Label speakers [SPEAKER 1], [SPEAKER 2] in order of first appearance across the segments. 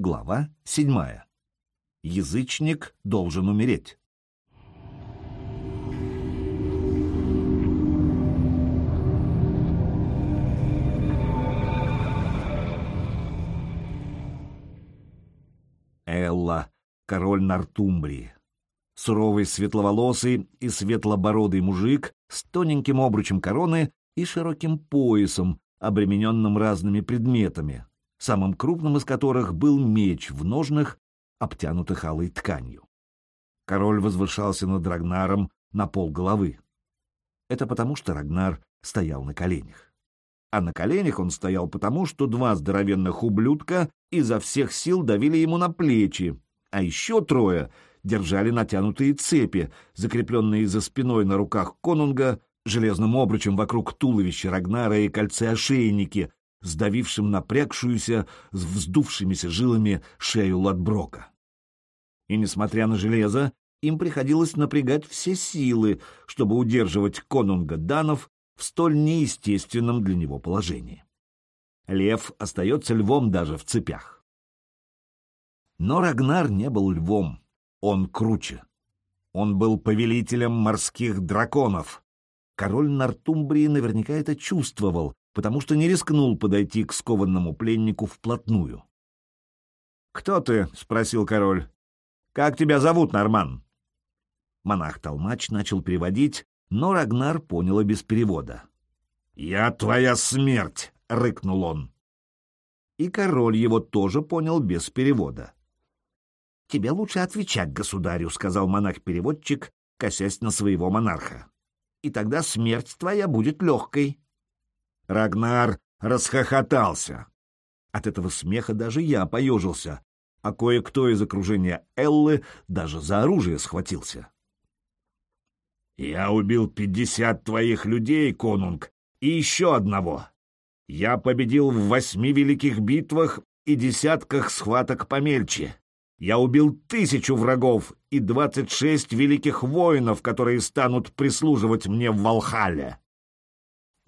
[SPEAKER 1] Глава седьмая. Язычник должен умереть. Элла, король Нортумбрии. Суровый светловолосый и светлобородый мужик с тоненьким обручем короны и широким поясом, обремененным разными предметами, самым крупным из которых был меч в ножнах, обтянутых алой тканью. Король возвышался над Рагнаром на пол головы. Это потому, что Рагнар стоял на коленях. А на коленях он стоял потому, что два здоровенных ублюдка изо всех сил давили ему на плечи, а еще трое держали натянутые цепи, закрепленные за спиной на руках конунга, железным обручем вокруг туловища Рагнара и кольцы-ошейники, сдавившим напрягшуюся с вздувшимися жилами шею Ладброка. И, несмотря на железо, им приходилось напрягать все силы, чтобы удерживать конунга Данов в столь неестественном для него положении. Лев остается львом даже в цепях. Но Рагнар не был львом, он круче. Он был повелителем морских драконов. Король Нортумбрии наверняка это чувствовал, потому что не рискнул подойти к скованному пленнику вплотную. «Кто ты?» — спросил король. «Как тебя зовут, Норман?» Монах-толмач начал переводить, но Рагнар понял без перевода. «Я твоя смерть!» — рыкнул он. И король его тоже понял без перевода. «Тебе лучше отвечать, государю», — сказал монах-переводчик, косясь на своего монарха. «И тогда смерть твоя будет легкой». Рагнар расхохотался. От этого смеха даже я поежился, а кое-кто из окружения Эллы даже за оружие схватился. «Я убил пятьдесят твоих людей, конунг, и еще одного. Я победил в восьми великих битвах и десятках схваток помельче. Я убил тысячу врагов и двадцать шесть великих воинов, которые станут прислуживать мне в Валхале.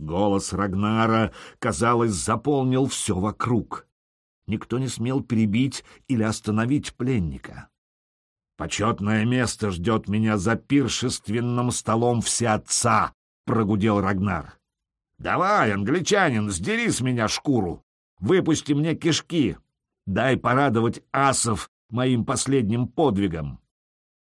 [SPEAKER 1] Голос Рагнара, казалось, заполнил все вокруг. Никто не смел перебить или остановить пленника. «Почетное место ждет меня за пиршественным столом всеотца», — прогудел Рагнар. «Давай, англичанин, сдери с меня шкуру, выпусти мне кишки, дай порадовать асов моим последним подвигом.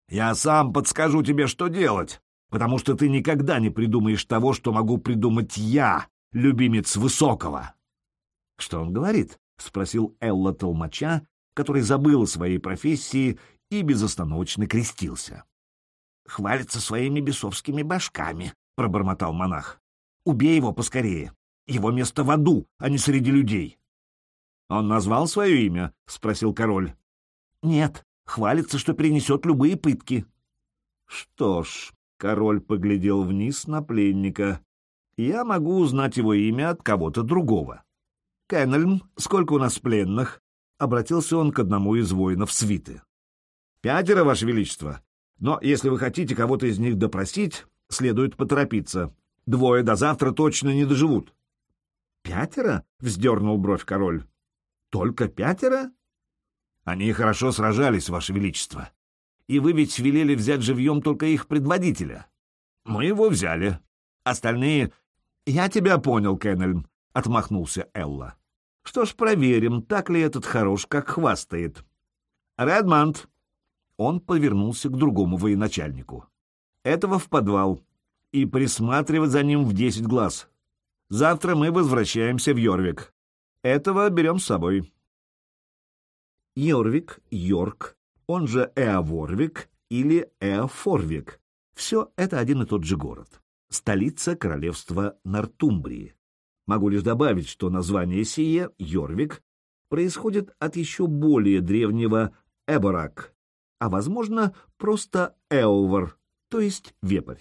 [SPEAKER 1] Я сам подскажу тебе, что делать, потому что ты никогда не придумаешь того, что могу придумать я, любимец Высокого. — Что он говорит? — спросил Элла Толмача, который забыл о своей профессии и безостановочно крестился. — Хвалится своими бесовскими башками, — пробормотал монах. — Убей его поскорее. Его место в аду, а не среди людей. — Он назвал свое имя? — спросил король. — Нет, хвалится, что принесет любые пытки. — Что ж, Король поглядел вниз на пленника. «Я могу узнать его имя от кого-то другого». «Кеннельм, сколько у нас пленных?» — обратился он к одному из воинов свиты. «Пятеро, Ваше Величество. Но если вы хотите кого-то из них допросить, следует поторопиться. Двое до завтра точно не доживут». «Пятеро?» — вздернул бровь король. «Только пятеро?» «Они хорошо сражались, Ваше Величество и вы ведь велели взять живьем только их предводителя. Мы его взяли. Остальные... Я тебя понял, Кеннельм, — отмахнулся Элла. Что ж, проверим, так ли этот хорош, как хвастает. Редмонд. Он повернулся к другому военачальнику. Этого в подвал. И присматривать за ним в десять глаз. Завтра мы возвращаемся в Йорвик. Этого берем с собой. Йорвик, Йорк, он же Эаворвик или Эафорвик. Все это один и тот же город. Столица королевства Нортумбрии. Могу лишь добавить, что название сие, Йорвик, происходит от еще более древнего Эборак, а, возможно, просто Эовар, то есть вепрь.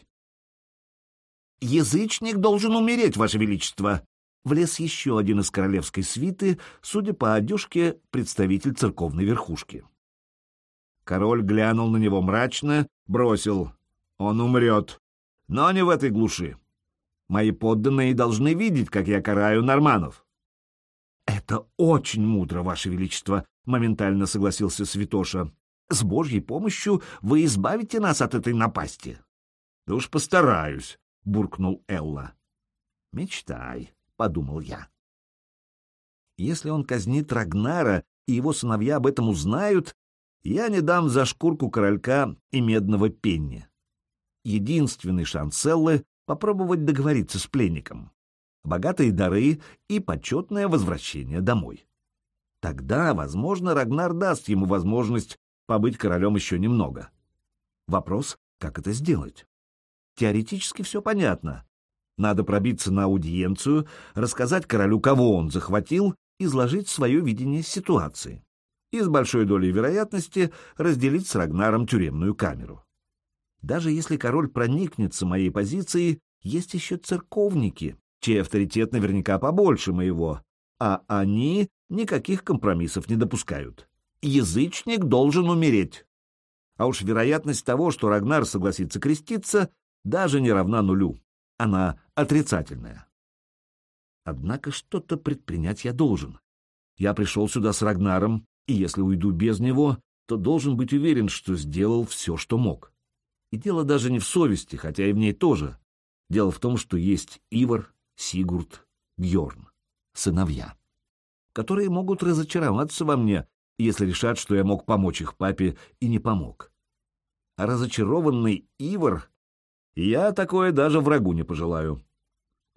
[SPEAKER 1] «Язычник должен умереть, Ваше Величество!» Влез еще один из королевской свиты, судя по одежке, представитель церковной верхушки. Король глянул на него мрачно, бросил. «Он умрет. Но не в этой глуши. Мои подданные должны видеть, как я караю норманов». «Это очень мудро, Ваше Величество!» — моментально согласился Святоша. С Божьей помощью вы избавите нас от этой напасти. Да уж постараюсь, буркнул Элла. Мечтай, подумал я. Если он казнит Рагнара, и его сыновья об этом узнают, я не дам за шкурку королька и медного пенни. Единственный шанс Эллы — попробовать договориться с пленником. Богатые дары и почетное возвращение домой. Тогда, возможно, Рагнар даст ему возможность побыть королем еще немного. Вопрос, как это сделать? Теоретически все понятно. Надо пробиться на аудиенцию, рассказать королю, кого он захватил, изложить свое видение ситуации. И с большой долей вероятности разделить с Рагнаром тюремную камеру. Даже если король проникнется моей позицией, есть еще церковники, чей авторитет наверняка побольше моего, а они никаких компромиссов не допускают. Язычник должен умереть. А уж вероятность того, что Рагнар согласится креститься, даже не равна нулю. Она отрицательная. Однако что-то предпринять я должен. Я пришел сюда с Рагнаром, и если уйду без него, то должен быть уверен, что сделал все, что мог. И дело даже не в совести, хотя и в ней тоже. Дело в том, что есть Ивар, Сигурд, Бьорн, сыновья, которые могут разочароваться во мне, если решат, что я мог помочь их папе и не помог. А разочарованный Ивар, я такое даже врагу не пожелаю.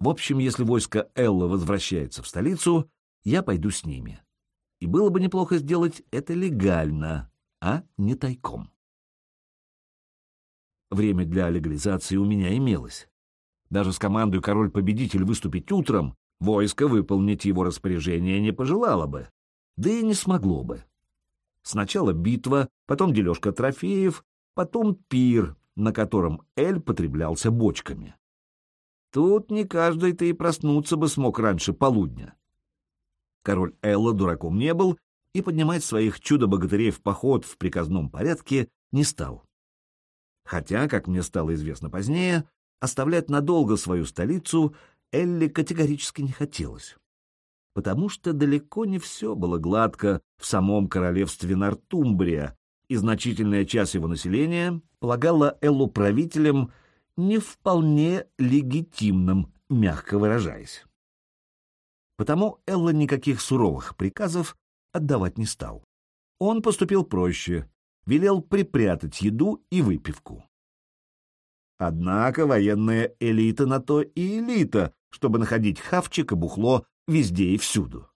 [SPEAKER 1] В общем, если войско Элла возвращается в столицу, я пойду с ними. И было бы неплохо сделать это легально, а не тайком. Время для легализации у меня имелось. Даже с командой «Король-победитель» выступить утром, войско выполнить его распоряжение не пожелало бы, да и не смогло бы. Сначала битва, потом дележка трофеев, потом пир, на котором Эль потреблялся бочками. Тут не каждый-то и проснуться бы смог раньше полудня. Король Элла дураком не был и поднимать своих чудо-богатырей в поход в приказном порядке не стал. Хотя, как мне стало известно позднее, оставлять надолго свою столицу Элли категорически не хотелось. Потому что далеко не все было гладко в самом королевстве Нортумбрия, и значительная часть его населения полагала Эллу правителем не вполне легитимным, мягко выражаясь. Потому Элла никаких суровых приказов отдавать не стал. Он поступил проще, велел припрятать еду и выпивку. Однако военная элита на то и элита, чтобы находить хавчик и бухло везде и всюду.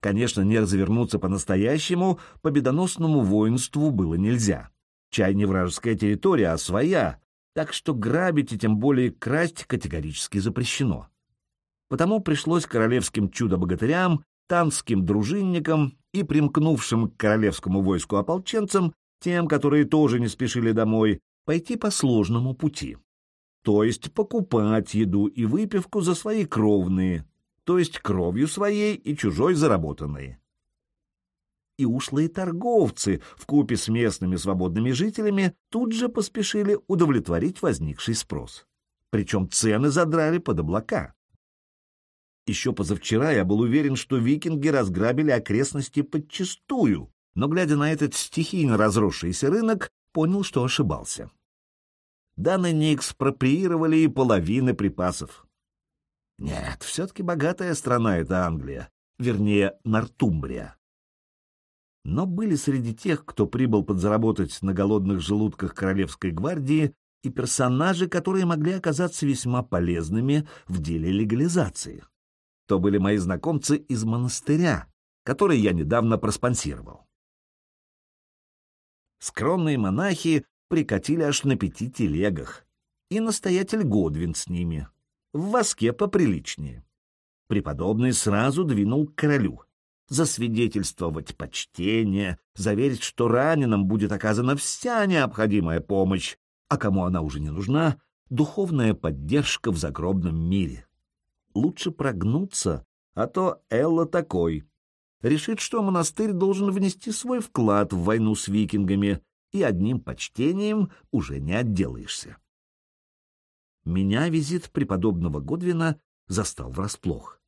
[SPEAKER 1] Конечно, не развернуться по-настоящему победоносному воинству было нельзя. Чай не вражеская территория, а своя, так что грабить и тем более красть категорически запрещено. Потому пришлось королевским чудо-богатырям, танским дружинникам и примкнувшим к королевскому войску ополченцам, тем, которые тоже не спешили домой, пойти по сложному пути. То есть покупать еду и выпивку за свои кровные, то есть кровью своей и чужой заработанной. И ушлые торговцы в купе с местными свободными жителями тут же поспешили удовлетворить возникший спрос. Причем цены задрали под облака. Еще позавчера я был уверен, что викинги разграбили окрестности подчистую, но, глядя на этот стихийно разросшийся рынок, понял, что ошибался. Даны не экспроприировали и половины припасов. Нет, все-таки богатая страна эта Англия, вернее, Нортумбрия. Но были среди тех, кто прибыл подзаработать на голодных желудках Королевской гвардии, и персонажи, которые могли оказаться весьма полезными в деле легализации то были мои знакомцы из монастыря, который я недавно проспонсировал. Скромные монахи прикатили аж на пяти телегах, и настоятель Годвин с ними, в воске поприличнее. Преподобный сразу двинул к королю, засвидетельствовать почтение, заверить, что раненым будет оказана вся необходимая помощь, а кому она уже не нужна, духовная поддержка в загробном мире лучше прогнуться, а то Элла такой. Решит, что монастырь должен внести свой вклад в войну с викингами, и одним почтением уже не отделаешься. Меня визит преподобного Годвина застал врасплох.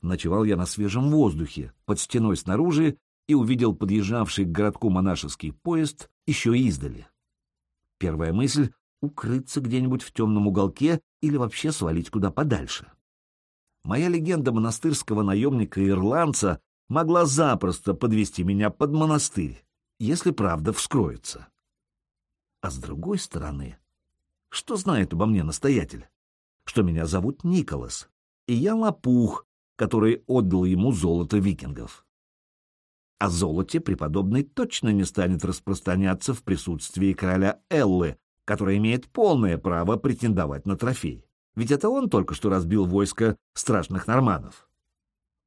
[SPEAKER 1] Ночевал я на свежем воздухе, под стеной снаружи, и увидел подъезжавший к городку монашеский поезд еще издали. Первая мысль — укрыться где-нибудь в темном уголке или вообще свалить куда подальше. Моя легенда монастырского наемника-ирландца могла запросто подвести меня под монастырь, если правда вскроется. А с другой стороны, что знает обо мне настоятель? Что меня зовут Николас, и я лопух, который отдал ему золото викингов. О золоте преподобный точно не станет распространяться в присутствии короля Эллы, который имеет полное право претендовать на трофей. Ведь это он только что разбил войско страшных норманов.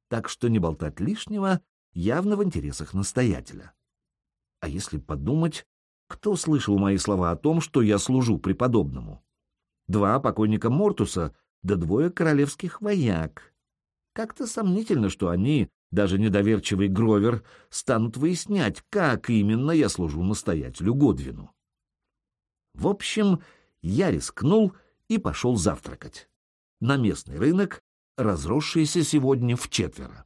[SPEAKER 1] Так что не болтать лишнего явно в интересах настоятеля. А если подумать, кто слышал мои слова о том, что я служу преподобному? Два покойника Мортуса, да двое королевских вояк. Как-то сомнительно, что они, даже недоверчивый Гровер, станут выяснять, как именно я служу настоятелю Годвину. В общем, я рискнул и пошел завтракать. На местный рынок, разросшийся сегодня в четверо.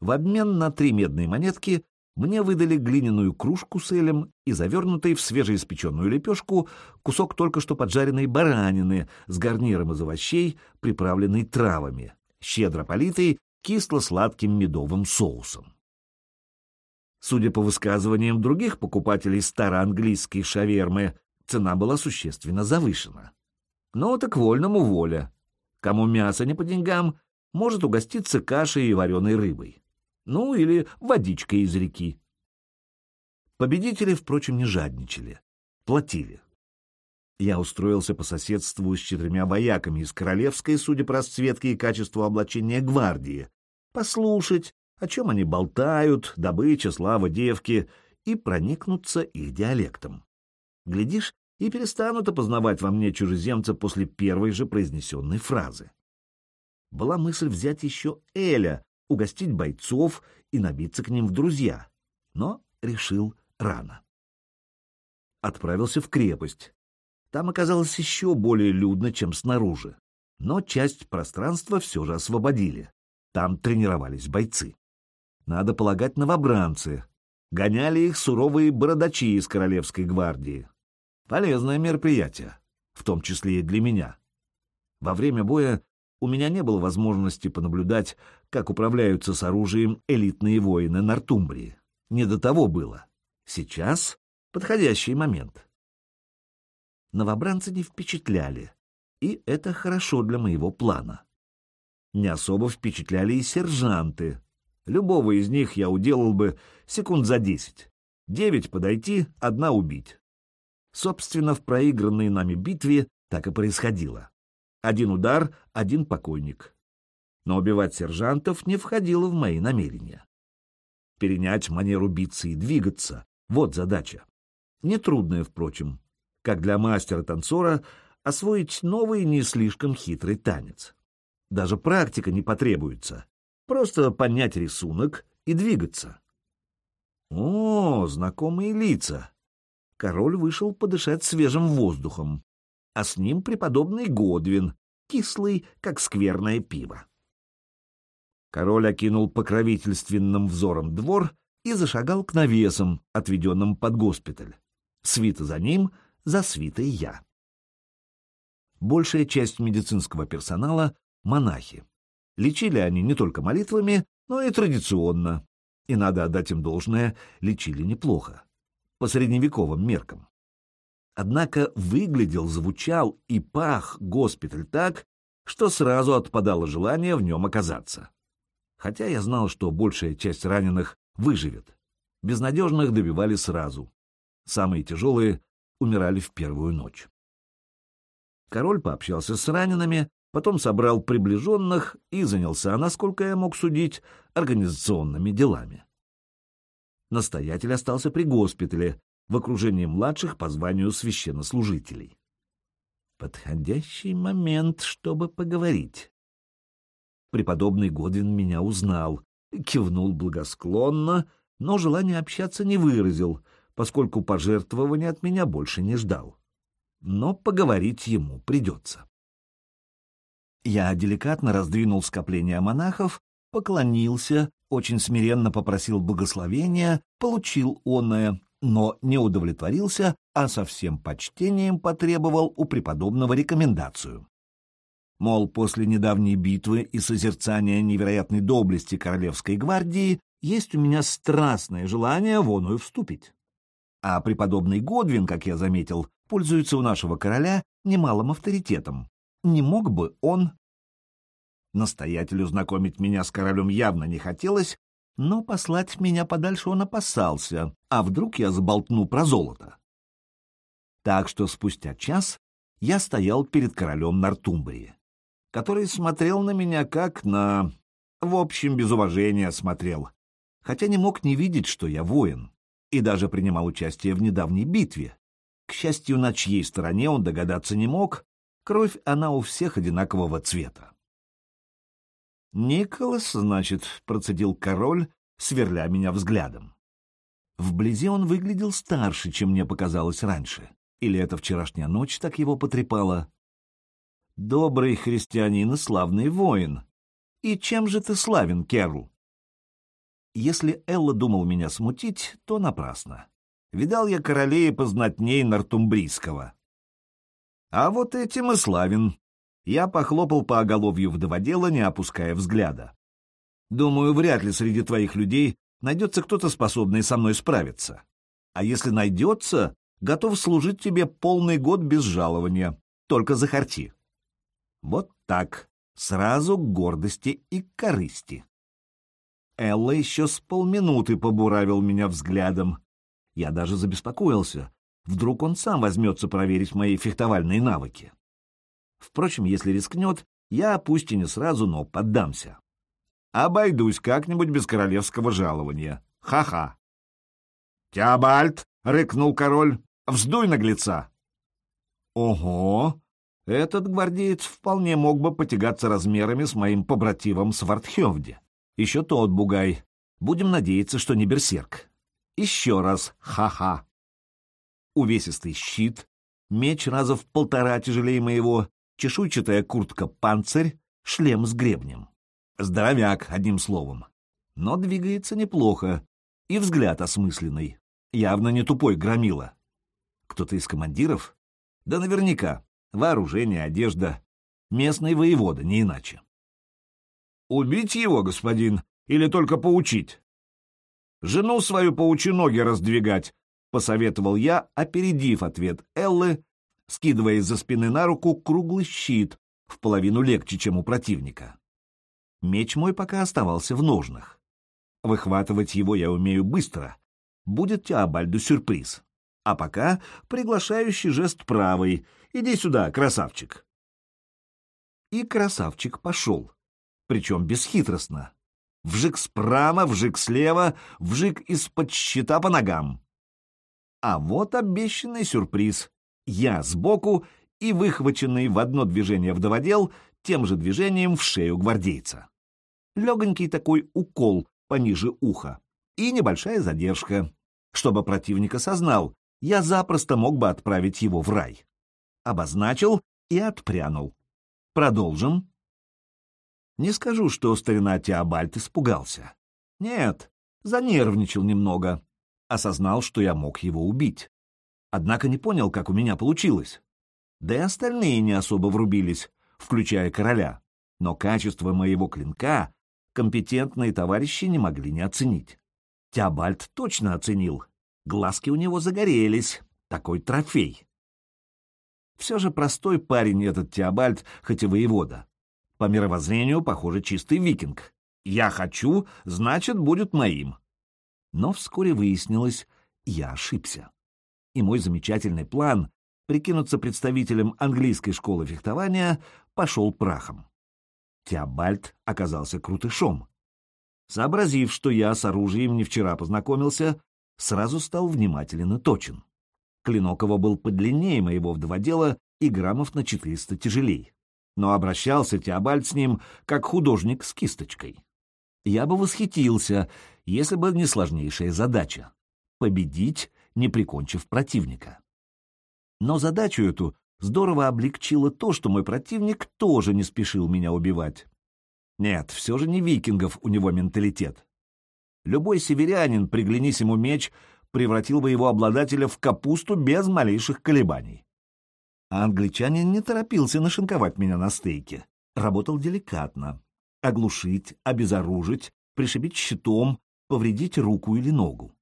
[SPEAKER 1] В обмен на три медные монетки мне выдали глиняную кружку с элем и завернутый в свежеиспеченную лепешку кусок только что поджаренной баранины с гарниром из овощей, приправленной травами, щедро политый кисло-сладким медовым соусом. Судя по высказываниям других покупателей староанглийской шавермы, цена была существенно завышена. Но так вольному воля. Кому мясо не по деньгам, может угоститься кашей и вареной рыбой. Ну, или водичкой из реки. Победители, впрочем, не жадничали. Платили. Я устроился по соседству с четырьмя вояками из королевской, судя по расцветке и качеству облачения гвардии, послушать, о чем они болтают, добыча, слава, девки, и проникнуться их диалектом. Глядишь, и перестанут опознавать во мне чужеземца после первой же произнесенной фразы. Была мысль взять еще Эля, угостить бойцов и набиться к ним в друзья, но решил рано. Отправился в крепость, там оказалось еще более людно, чем снаружи. Но часть пространства все же освободили. Там тренировались бойцы. Надо полагать, новобранцы. Гоняли их суровые бородачи из Королевской гвардии. Полезное мероприятие, в том числе и для меня. Во время боя у меня не было возможности понаблюдать, как управляются с оружием элитные воины Нортумбрии. Не до того было. Сейчас подходящий момент новобранцы не впечатляли, и это хорошо для моего плана. Не особо впечатляли и сержанты. Любого из них я уделал бы секунд за десять. Девять подойти, одна убить. Собственно, в проигранной нами битве так и происходило. Один удар, один покойник. Но убивать сержантов не входило в мои намерения. Перенять манеру биться и двигаться — вот задача. Нетрудная, впрочем как для мастера-танцора, освоить новый не слишком хитрый танец. Даже практика не потребуется. Просто понять рисунок и двигаться. О, знакомые лица. Король вышел подышать свежим воздухом, а с ним преподобный Годвин, кислый, как скверное пиво. Король окинул покровительственным взором двор и зашагал к навесам, отведенным под госпиталь. Свита за ним — за свитой я. Большая часть медицинского персонала — монахи. Лечили они не только молитвами, но и традиционно. И надо отдать им должное, лечили неплохо. По средневековым меркам. Однако выглядел, звучал и пах госпиталь так, что сразу отпадало желание в нем оказаться. Хотя я знал, что большая часть раненых выживет. Безнадежных добивали сразу. Самые тяжелые умирали в первую ночь. Король пообщался с ранеными, потом собрал приближенных и занялся, насколько я мог судить, организационными делами. Настоятель остался при госпитале, в окружении младших по званию священнослужителей. Подходящий момент, чтобы поговорить. Преподобный Годвин меня узнал, кивнул благосклонно, но желание общаться не выразил, поскольку пожертвования от меня больше не ждал. Но поговорить ему придется. Я деликатно раздвинул скопление монахов, поклонился, очень смиренно попросил благословения, получил оное, но не удовлетворился, а со всем почтением потребовал у преподобного рекомендацию. Мол, после недавней битвы и созерцания невероятной доблести Королевской гвардии есть у меня страстное желание в оную вступить. А преподобный Годвин, как я заметил, пользуется у нашего короля немалым авторитетом. Не мог бы он... Настоятелю знакомить меня с королем явно не хотелось, но послать меня подальше он опасался, а вдруг я заболтну про золото. Так что спустя час я стоял перед королем Нортумбрии, который смотрел на меня как на... В общем, без уважения смотрел, хотя не мог не видеть, что я воин, и даже принимал участие в недавней битве. К счастью, на чьей стороне он догадаться не мог, кровь она у всех одинакового цвета. «Николас, значит», — процедил король, сверля меня взглядом. Вблизи он выглядел старше, чем мне показалось раньше. Или это вчерашняя ночь так его потрепала? «Добрый христианин и славный воин. И чем же ты славен, Керу?» Если Элла думал меня смутить, то напрасно. Видал я королей познатней Нортумбрийского. А вот этим и славен, я похлопал по оголовью вдоводела, не опуская взгляда. Думаю, вряд ли среди твоих людей найдется кто-то, способный со мной справиться. А если найдется, готов служить тебе полный год без жалования, только захарти. Вот так, сразу к гордости и корысти. Элла еще с полминуты побуравил меня взглядом. Я даже забеспокоился. Вдруг он сам возьмется проверить мои фехтовальные навыки. Впрочем, если рискнет, я, пусть и не сразу, но поддамся. Обойдусь как-нибудь без королевского жалования. Ха-ха. «Теобальд!» — рыкнул король. «Вздуй наглеца!» «Ого! Этот гвардеец вполне мог бы потягаться размерами с моим побратимом Свардхевде. Еще тот бугай. Будем надеяться, что не берсерк. Еще раз ха-ха!» Увесистый щит, меч раза в полтора тяжелее моего, чешуйчатая куртка-панцирь, шлем с гребнем. Здоровяк, одним словом. Но двигается неплохо, и взгляд осмысленный. Явно не тупой громила. Кто-то из командиров? Да наверняка. Вооружение, одежда. Местный воевода, не иначе. Убить его, господин, или только поучить? Жену свою поучи ноги раздвигать, — посоветовал я, опередив ответ Эллы скидывая из-за спины на руку круглый щит, в половину легче, чем у противника. Меч мой пока оставался в ножнах. Выхватывать его я умею быстро. Будет Теобальду сюрприз. А пока приглашающий жест правый. Иди сюда, красавчик. И красавчик пошел. Причем бесхитростно. Вжик справа, вжик слева, вжик из-под щита по ногам. А вот обещанный сюрприз я сбоку и выхваченный в одно движение вдоводел тем же движением в шею гвардейца. Легонький такой укол пониже уха и небольшая задержка, чтобы противник осознал, я запросто мог бы отправить его в рай. Обозначил и отпрянул. Продолжим. Не скажу, что старина Теобальд испугался. Нет, занервничал немного. Осознал, что я мог его убить однако не понял, как у меня получилось. Да и остальные не особо врубились, включая короля. Но качество моего клинка компетентные товарищи не могли не оценить. Теобальд точно оценил. Глазки у него загорелись. Такой трофей. Все же простой парень этот Теобальд, хоть и воевода. По мировоззрению, похоже, чистый викинг. Я хочу, значит, будет моим. Но вскоре выяснилось, я ошибся и мой замечательный план прикинуться представителем английской школы фехтования пошел прахом. Теобальд оказался крутышом. Сообразив, что я с оружием не вчера познакомился, сразу стал внимателен и точен. Клинок его был подлиннее моего вдоводела и граммов на 400 тяжелей. Но обращался Теобальд с ним, как художник с кисточкой. Я бы восхитился, если бы не сложнейшая задача — победить не прикончив противника. Но задачу эту здорово облегчило то, что мой противник тоже не спешил меня убивать. Нет, все же не викингов у него менталитет. Любой северянин, приглянись ему меч, превратил бы его обладателя в капусту без малейших колебаний. А англичанин не торопился нашинковать меня на стейке. Работал деликатно. Оглушить, обезоружить, пришибить щитом, повредить руку или ногу.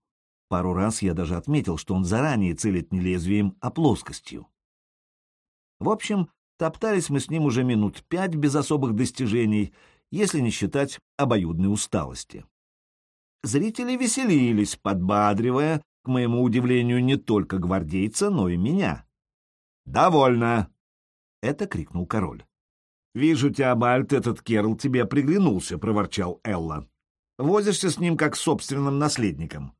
[SPEAKER 1] Пару раз я даже отметил, что он заранее целит не лезвием, а плоскостью. В общем, топтались мы с ним уже минут пять без особых достижений, если не считать обоюдной усталости. Зрители веселились, подбадривая, к моему удивлению, не только гвардейца, но и меня. «Довольно!» — это крикнул король. «Вижу, Теобальд, этот Керл тебе приглянулся», — проворчал Элла. «Возишься с ним как с собственным наследником».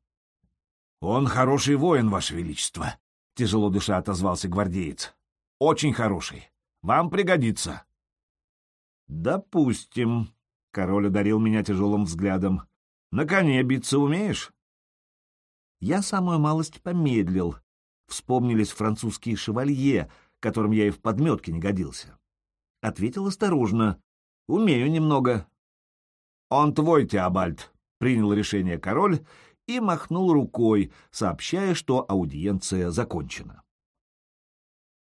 [SPEAKER 1] «Он хороший воин, Ваше Величество», — тяжело дыша отозвался гвардеец. «Очень хороший. Вам пригодится». «Допустим», — король одарил меня тяжелым взглядом. На коне биться умеешь? Я самую малость помедлил. Вспомнились французские шевалье, которым я и в подметке не годился. Ответил осторожно. Умею немного. Он твой, Теобальд, принял решение король и махнул рукой, сообщая, что аудиенция закончена.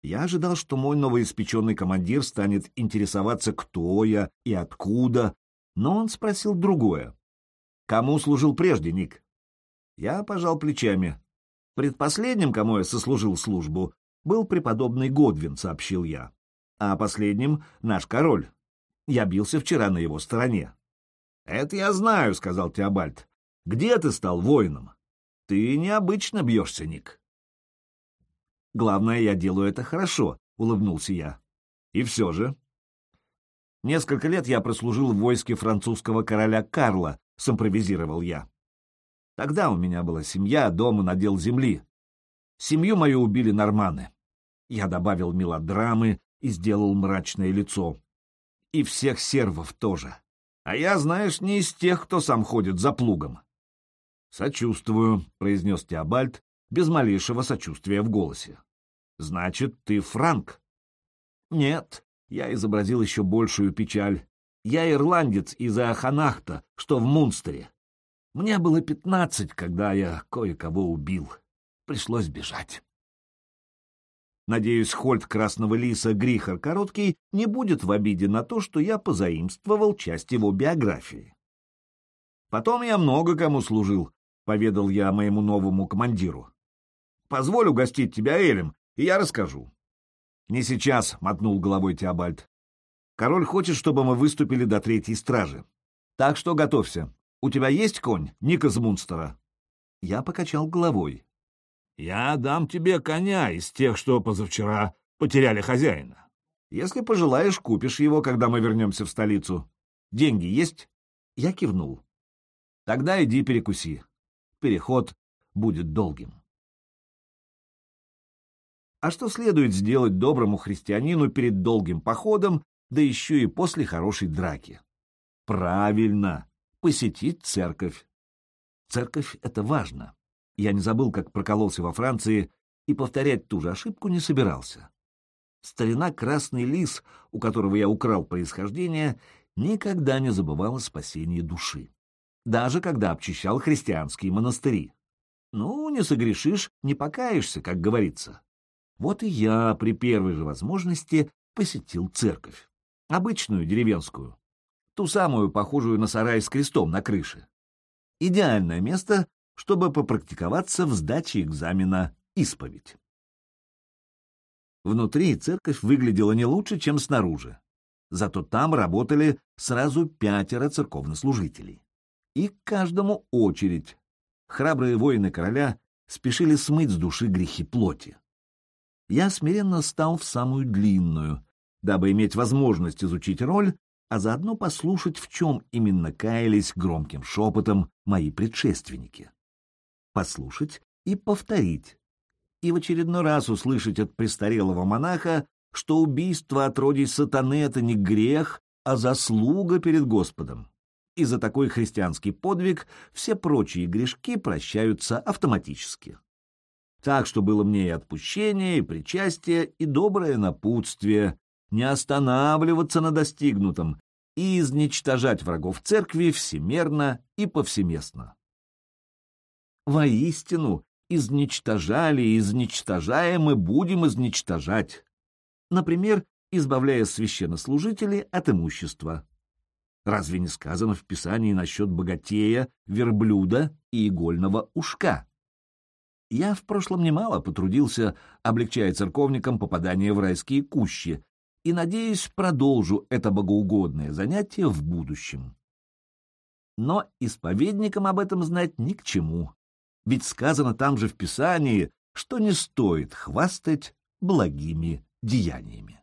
[SPEAKER 1] Я ожидал, что мой новоиспеченный командир станет интересоваться, кто я и откуда, но он спросил другое. Кому служил прежде, Ник? Я пожал плечами. Предпоследним, кому я сослужил службу, был преподобный Годвин, сообщил я. А последним — наш король. Я бился вчера на его стороне. — Это я знаю, — сказал Теобальд. — Где ты стал воином? Ты необычно бьешься, Ник. — Главное, я делаю это хорошо, — улыбнулся я. — И все же. Несколько лет я прослужил в войске французского короля Карла, — симпровизировал я. Тогда у меня была семья, дом и надел земли. Семью мою убили норманы. Я добавил мелодрамы и сделал мрачное лицо. И всех сервов тоже. А я, знаешь, не из тех, кто сам ходит за плугом. «Сочувствую», — произнес Теобальд, без малейшего сочувствия в голосе. «Значит, ты франк?» «Нет», — я изобразил еще большую печаль. Я ирландец из Аханахта, что в Мунстере. Мне было пятнадцать, когда я кое-кого убил. Пришлось бежать. Надеюсь, Хольт Красного Лиса Грихар Короткий не будет в обиде на то, что я позаимствовал часть его биографии. Потом я много кому служил, — поведал я моему новому командиру. Позволь угостить тебя Элем, и я расскажу. — Не сейчас, — мотнул головой Теобальд. Король хочет, чтобы мы выступили до третьей стражи. Так что готовься. У тебя есть конь, Ник из Мунстера?» Я покачал головой. «Я дам тебе коня из тех, что позавчера потеряли хозяина. Если пожелаешь, купишь его, когда мы вернемся в столицу. Деньги есть?» Я кивнул. «Тогда иди перекуси. Переход будет долгим». А что следует сделать доброму христианину перед долгим походом да еще и после хорошей драки. Правильно, посетить церковь. Церковь — это важно. Я не забыл, как прокололся во Франции, и повторять ту же ошибку не собирался. Старина Красный Лис, у которого я украл происхождение, никогда не забывал о спасении души. Даже когда обчищал христианские монастыри. Ну, не согрешишь, не покаешься, как говорится. Вот и я при первой же возможности посетил церковь. Обычную деревенскую. Ту самую, похожую на сарай с крестом на крыше. Идеальное место, чтобы попрактиковаться в сдаче экзамена исповедь. Внутри церковь выглядела не лучше, чем снаружи. Зато там работали сразу пятеро церковнослужителей. И каждому очередь. Храбрые воины короля спешили смыть с души грехи плоти. Я смиренно стал в самую длинную, дабы иметь возможность изучить роль, а заодно послушать, в чем именно каялись громким шепотом мои предшественники. Послушать и повторить. И в очередной раз услышать от престарелого монаха, что убийство от родей сатаны — это не грех, а заслуга перед Господом. И за такой христианский подвиг все прочие грешки прощаются автоматически. Так что было мне и отпущение, и причастие, и доброе напутствие, не останавливаться на достигнутом и изничтожать врагов церкви всемерно и повсеместно. Воистину, изничтожали и изничтожаем и будем изничтожать. Например, избавляя священнослужителей от имущества. Разве не сказано в Писании насчет богатея, верблюда и игольного ушка? Я в прошлом немало потрудился, облегчая церковникам попадание в райские кущи, и, надеюсь, продолжу это богоугодное занятие в будущем. Но исповедникам об этом знать ни к чему, ведь сказано там же в Писании, что не стоит хвастать благими деяниями.